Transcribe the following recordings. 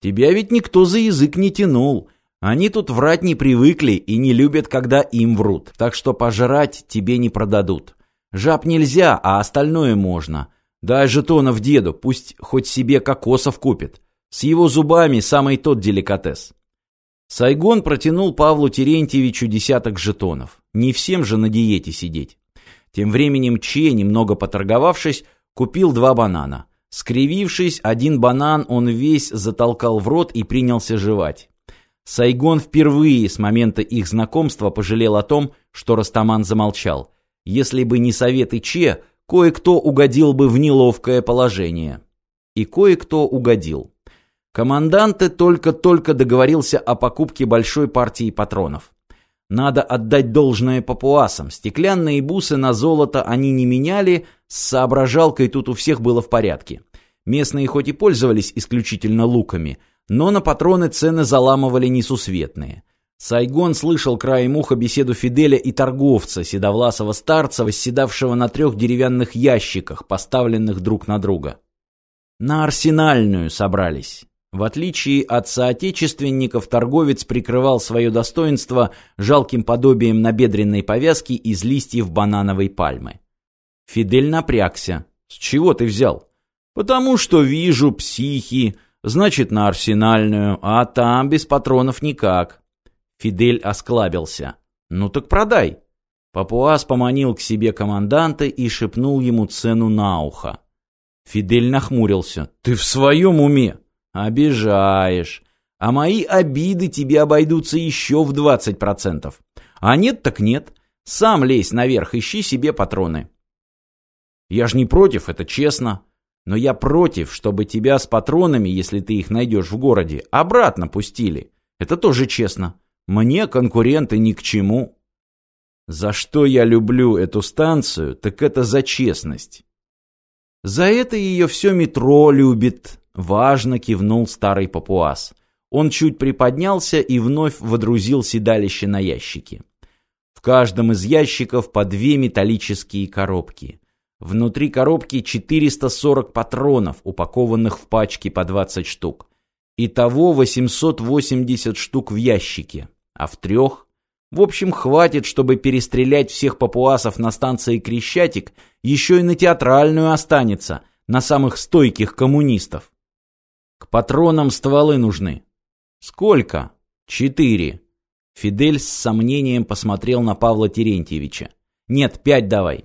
Тебя ведь никто за язык не тянул. Они тут врать не привыкли и не любят, когда им врут. Так что пожрать тебе не продадут. Жаб нельзя, а остальное можно. Дай жетонов деду, пусть хоть себе кокосов купит. С его зубами самый тот деликатес. Сайгон протянул Павлу Терентьевичу десяток жетонов. Не всем же на диете сидеть. Тем временем Че, немного поторговавшись, купил два банана. Скривившись, один банан он весь затолкал в рот и принялся жевать. Сайгон впервые с момента их знакомства пожалел о том, что Растаман замолчал. Если бы не советы Че, кое-кто угодил бы в неловкое положение. И кое-кто угодил. Команданте только-только договорился о покупке большой партии патронов. Надо отдать должное папуасам. Стеклянные бусы на золото они не меняли, с соображалкой тут у всех было в порядке. Местные хоть и пользовались исключительно луками, но на патроны цены заламывали несусветные. Сайгон слышал краем уха беседу Фиделя и торговца, седовласого старца, восседавшего на трех деревянных ящиках, поставленных друг на друга. На арсенальную собрались. В отличие от соотечественников, торговец прикрывал свое достоинство жалким подобием набедренной повязки из листьев банановой пальмы. Фидель напрягся. «С чего ты взял?» «Потому что вижу психи, значит, на арсенальную, а там без патронов никак». Фидель осклабился. «Ну так продай». Папуас поманил к себе команданта и шепнул ему цену на ухо. Фидель нахмурился. «Ты в своем уме?» «Обижаешь. А мои обиды тебе обойдутся еще в 20%. А нет так нет. Сам лезь наверх, ищи себе патроны». «Я ж не против, это честно. Но я против, чтобы тебя с патронами, если ты их найдешь в городе, обратно пустили. Это тоже честно. Мне конкуренты ни к чему». За что я люблю эту станцию, так это за честность. За это ее все метро любит, Важно кивнул старый папуас. Он чуть приподнялся и вновь водрузил седалище на ящики. В каждом из ящиков по две металлические коробки. Внутри коробки 440 патронов, упакованных в пачки по 20 штук. Итого 880 штук в ящике, а в трех... В общем, хватит, чтобы перестрелять всех папуасов на станции Крещатик, еще и на театральную останется, на самых стойких коммунистов. К патронам стволы нужны. Сколько? Четыре. Фидель с сомнением посмотрел на Павла Терентьевича. Нет, пять давай.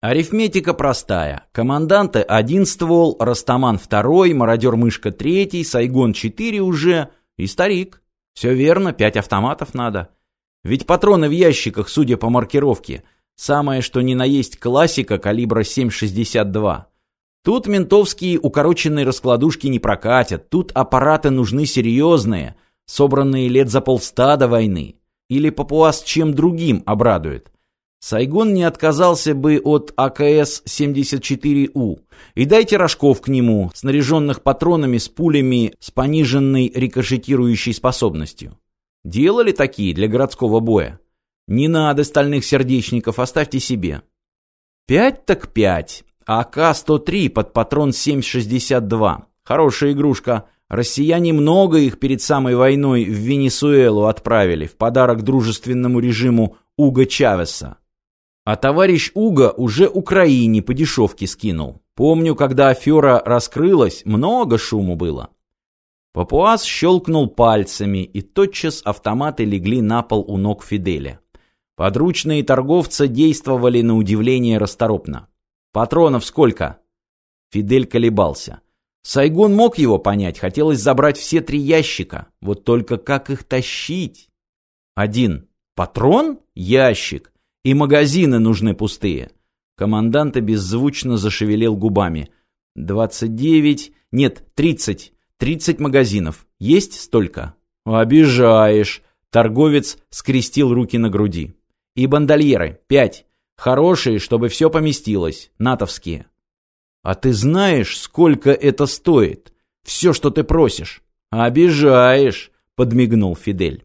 Арифметика простая. Команданты один ствол, Растаман второй, мародер-мышка третий, Сайгон четыре уже и старик. Все верно, пять автоматов надо. Ведь патроны в ящиках, судя по маркировке, самое что ни на есть классика калибра 7,62. Тут ментовские укороченные раскладушки не прокатят, тут аппараты нужны серьезные, собранные лет за полста до войны. Или папуас чем другим обрадует. Сайгон не отказался бы от АКС-74У. И дайте рожков к нему, снаряженных патронами с пулями с пониженной рикошетирующей способностью. Делали такие для городского боя? Не надо стальных сердечников, оставьте себе. Пять так пять. АК-103 под патрон 7,62. Хорошая игрушка. Россияне много их перед самой войной в Венесуэлу отправили в подарок дружественному режиму Уга Чавеса. А товарищ Уга уже Украине по дешевке скинул. Помню, когда афера раскрылась, много шуму было. Папуас щелкнул пальцами, и тотчас автоматы легли на пол у ног Фиделя. Подручные торговца действовали на удивление расторопно. Патронов сколько? Фидель колебался. Сайгон мог его понять, хотелось забрать все три ящика. Вот только как их тащить? Один. Патрон? Ящик. И магазины нужны пустые. Команданта беззвучно зашевелил губами. «Двадцать девять... Нет, тридцать. Тридцать магазинов. Есть столько?» «Обижаешь!» Торговец скрестил руки на груди. «И бандольеры. Пять. Хорошие, чтобы все поместилось, натовские. А ты знаешь, сколько это стоит? Все, что ты просишь. Обижаешь, подмигнул Фидель.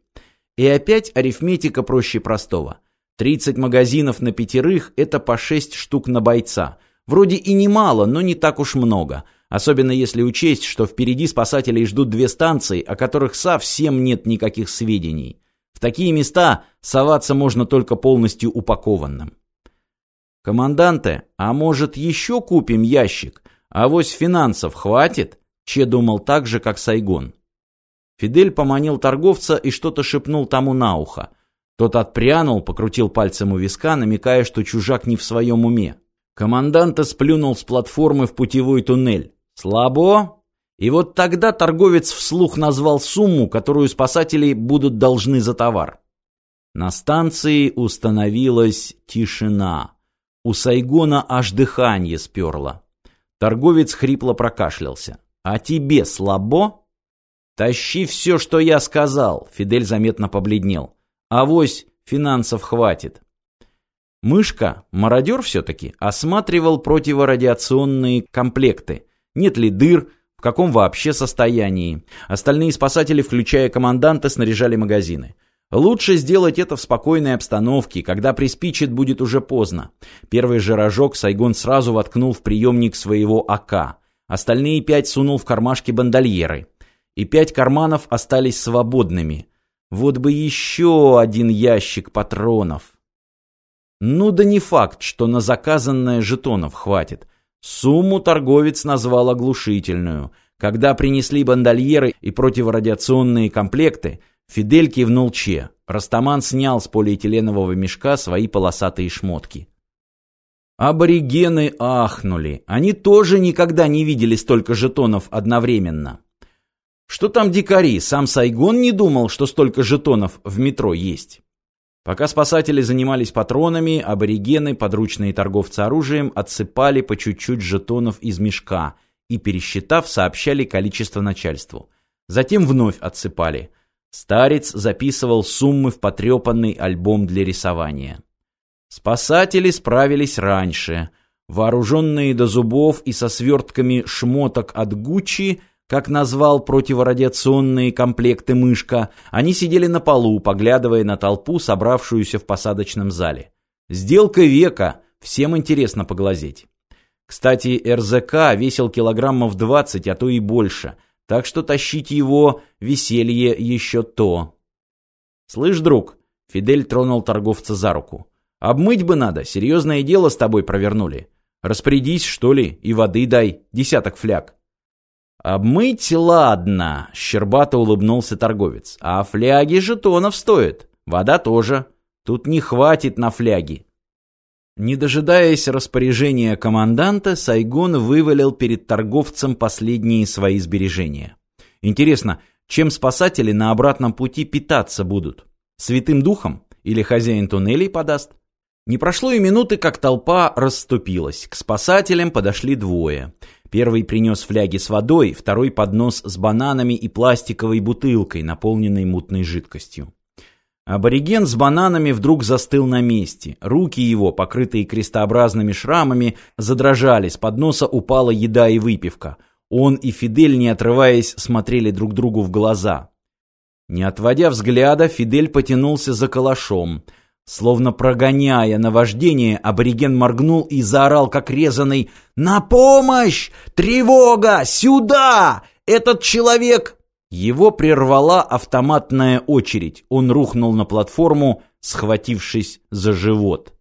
И опять арифметика проще простого. 30 магазинов на пятерых – это по 6 штук на бойца. Вроде и немало, но не так уж много. особенно если учесть, что впереди спасателей ждут две станции, о которых совсем нет никаких сведений. В такие места соваться можно только полностью упакованным. «Команданте, а может еще купим ящик? А вось финансов хватит?» Че думал так же, как Сайгон. Фидель поманил торговца и что-то шепнул тому на ухо. Тот отпрянул, покрутил пальцем у виска, намекая, что чужак не в своем уме. Команданта сплюнул с платформы в путевой туннель. «Слабо?» И вот тогда торговец вслух назвал сумму, которую спасатели будут должны за товар. На станции установилась тишина. У Сайгона аж дыхание сперло. Торговец хрипло прокашлялся. «А тебе слабо?» «Тащи все, что я сказал», — Фидель заметно побледнел. «Авось финансов хватит». Мышка, мародер все-таки, осматривал противорадиационные комплекты. Нет ли дыр, в каком вообще состоянии. Остальные спасатели, включая команданта, снаряжали магазины. Лучше сделать это в спокойной обстановке, когда приспичит будет уже поздно. Первый же рожок Сайгон сразу воткнул в приемник своего АК. Остальные пять сунул в кармашки бандольеры. И пять карманов остались свободными. Вот бы еще один ящик патронов. Ну да не факт, что на заказанное жетонов хватит. Сумму торговец назвал оглушительную. Когда принесли бандольеры и противорадиационные комплекты, Фидель кивнул Че. Растаман снял с полиэтиленового мешка свои полосатые шмотки. Аборигены ахнули. Они тоже никогда не видели столько жетонов одновременно. Что там дикари? Сам Сайгон не думал, что столько жетонов в метро есть. Пока спасатели занимались патронами, аборигены, подручные торговцы оружием, отсыпали по чуть-чуть жетонов из мешка и, пересчитав, сообщали количество начальству. Затем вновь отсыпали. Старец записывал суммы в потрепанный альбом для рисования. Спасатели справились раньше. Вооруженные до зубов и со свертками шмоток от Гуччи – как назвал противорадиационные комплекты мышка, они сидели на полу, поглядывая на толпу, собравшуюся в посадочном зале. Сделка века, всем интересно поглазеть. Кстати, РЗК весил килограммов 20, а то и больше, так что тащить его веселье еще то. «Слышь, друг», — Фидель тронул торговца за руку, — «обмыть бы надо, серьезное дело с тобой провернули. Распорядись, что ли, и воды дай, десяток фляг». «Обмыть ладно», — щербато улыбнулся торговец. «А фляги жетонов стоят. Вода тоже. Тут не хватит на фляги». Не дожидаясь распоряжения команданта, Сайгон вывалил перед торговцем последние свои сбережения. Интересно, чем спасатели на обратном пути питаться будут? Святым духом? Или хозяин туннелей подаст? Не прошло и минуты, как толпа расступилась. К спасателям подошли двое. Первый принес фляги с водой, второй поднос с бананами и пластиковой бутылкой, наполненной мутной жидкостью. Абориген с бананами вдруг застыл на месте. Руки его, покрытые крестообразными шрамами, задрожали, с подноса упала еда и выпивка. Он и Фидель, не отрываясь, смотрели друг другу в глаза. Не отводя взгляда, Фидель потянулся за калашом — Словно прогоняя наваждение, абориген моргнул и заорал, как резанный «На помощь! Тревога! Сюда! Этот человек...» Его прервала автоматная очередь. Он рухнул на платформу, схватившись за живот.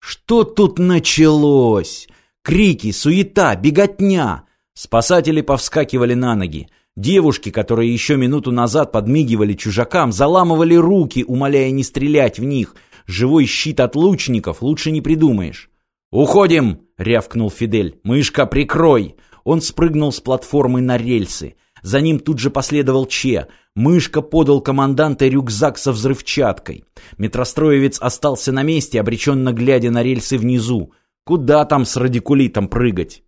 Что тут началось? Крики, суета, беготня. Спасатели повскакивали на ноги. Девушки, которые еще минуту назад подмигивали чужакам, заламывали руки, умоляя не стрелять в них. Живой щит от лучников лучше не придумаешь. «Уходим!» — рявкнул Фидель. «Мышка, прикрой!» Он спрыгнул с платформы на рельсы. За ним тут же последовал Че. Мышка подал команданта рюкзак со взрывчаткой. Метростроевец остался на месте, обреченно глядя на рельсы внизу. Куда там с радикулитом прыгать?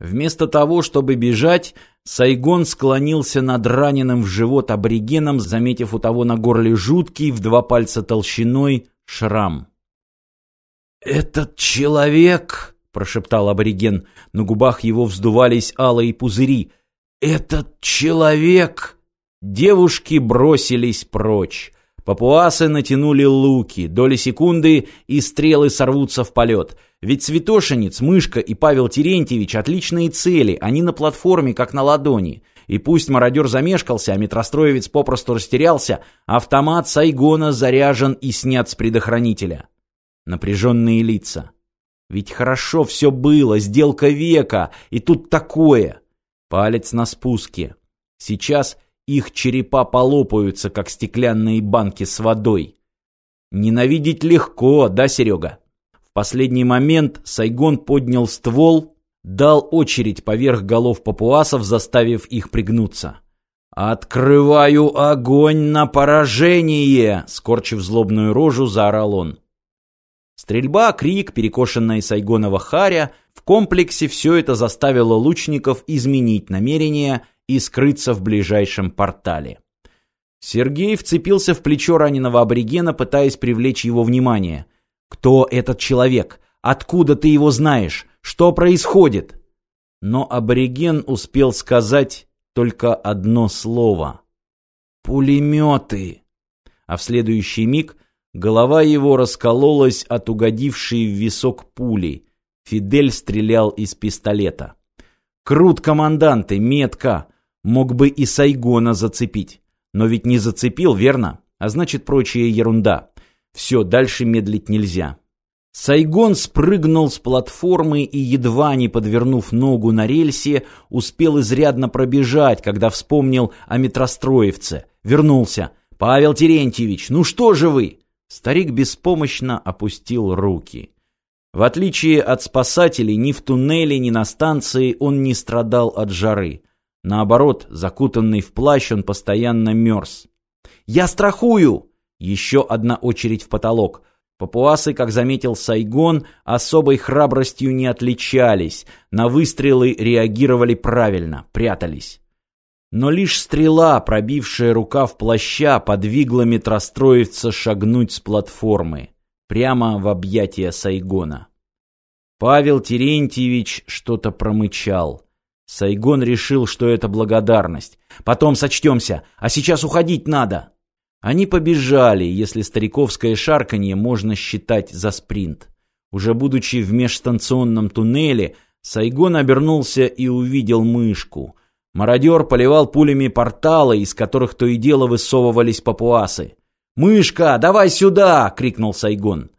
Вместо того, чтобы бежать, Сайгон склонился над раненым в живот аборигеном, заметив у того на горле жуткий в два пальца толщиной шрам. «Этот человек!» — прошептал абориген. На губах его вздувались алые пузыри. «Этот человек!» Девушки бросились прочь. Папуасы натянули луки, доли секунды, и стрелы сорвутся в полет. Ведь Святошинец, Мышка и Павел Терентьевич отличные цели, они на платформе, как на ладони. И пусть мародер замешкался, а метростроевец попросту растерялся, автомат Сайгона заряжен и снят с предохранителя. Напряженные лица. Ведь хорошо все было, сделка века, и тут такое. Палец на спуске. Сейчас их черепа полопаются, как стеклянные банки с водой. Ненавидеть легко, да, Серега? В последний момент Сайгон поднял ствол, дал очередь поверх голов папуасов, заставив их пригнуться. «Открываю огонь на поражение!» Скорчив злобную рожу, заорал он. Стрельба, крик, перекошенная Сайгонова харя — в комплексе все это заставило лучников изменить намерение и скрыться в ближайшем портале. Сергей вцепился в плечо раненого аборигена, пытаясь привлечь его внимание. «Кто этот человек? Откуда ты его знаешь? Что происходит?» Но абориген успел сказать только одно слово. «Пулеметы!» А в следующий миг голова его раскололась от угодившей в висок пули. Фидель стрелял из пистолета. «Крут, команданты, метка! Мог бы и Сайгона зацепить. Но ведь не зацепил, верно? А значит, прочая ерунда. Все, дальше медлить нельзя. Сайгон спрыгнул с платформы и, едва не подвернув ногу на рельсе, успел изрядно пробежать, когда вспомнил о метростроевце. Вернулся. «Павел Терентьевич, ну что же вы?» Старик беспомощно опустил руки. В отличие от спасателей, ни в туннеле, ни на станции он не страдал от жары. Наоборот, закутанный в плащ, он постоянно мерз. «Я страхую!» Еще одна очередь в потолок. Папуасы, как заметил Сайгон, особой храбростью не отличались. На выстрелы реагировали правильно, прятались. Но лишь стрела, пробившая рукав плаща, подвигла метростроевца шагнуть с платформы. Прямо в объятия Сайгона. Павел Терентьевич что-то промычал. Сайгон решил, что это благодарность. Потом сочтемся, а сейчас уходить надо. Они побежали, если стариковское шарканье можно считать за спринт. Уже будучи в межстанционном туннеле, Сайгон обернулся и увидел мышку. Мародер поливал пулями порталы, из которых то и дело высовывались папуасы. «Мышка, давай сюда!» — крикнул Сайгон.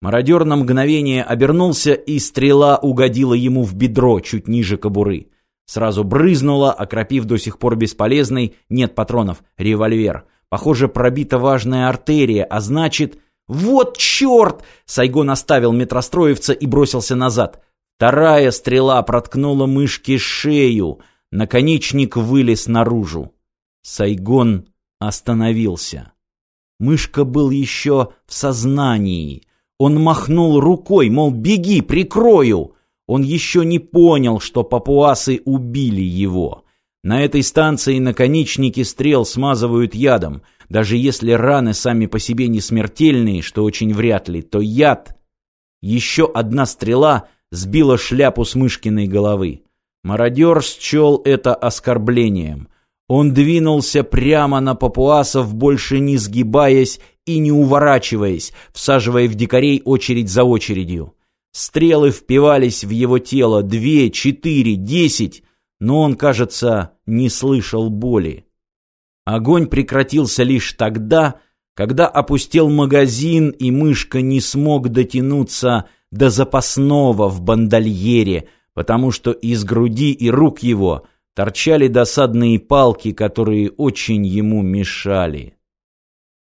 Мародер на мгновение обернулся, и стрела угодила ему в бедро, чуть ниже кобуры. Сразу брызнула, окропив до сих пор бесполезный, нет патронов, револьвер. Похоже, пробита важная артерия, а значит... «Вот черт!» Сайгон оставил метростроевца и бросился назад. Вторая стрела проткнула мышке шею. Наконечник вылез наружу. Сайгон остановился. Мышка был еще в сознании. Он махнул рукой, мол, беги, прикрою. Он еще не понял, что папуасы убили его. На этой станции наконечники стрел смазывают ядом. Даже если раны сами по себе не смертельные, что очень вряд ли, то яд... Еще одна стрела сбила шляпу с мышкиной головы. Мародер счел это оскорблением. Он двинулся прямо на папуасов, больше не сгибаясь и не уворачиваясь, всаживая в дикарей очередь за очередью. Стрелы впивались в его тело две, четыре, десять, но он, кажется, не слышал боли. Огонь прекратился лишь тогда, когда опустел магазин, и мышка не смог дотянуться до запасного в бандольере, потому что из груди и рук его торчали досадные палки, которые очень ему мешали.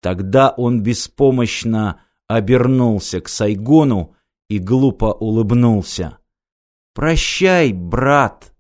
Тогда он беспомощно обернулся к Сайгону, и глупо улыбнулся. «Прощай, брат!»